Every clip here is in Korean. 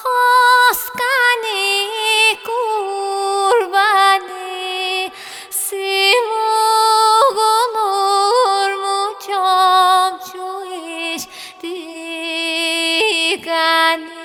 허스카니 꿀바니 시무고 물무점 주이시 디가니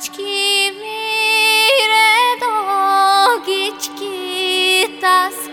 Chiquimire do Gitchkitas.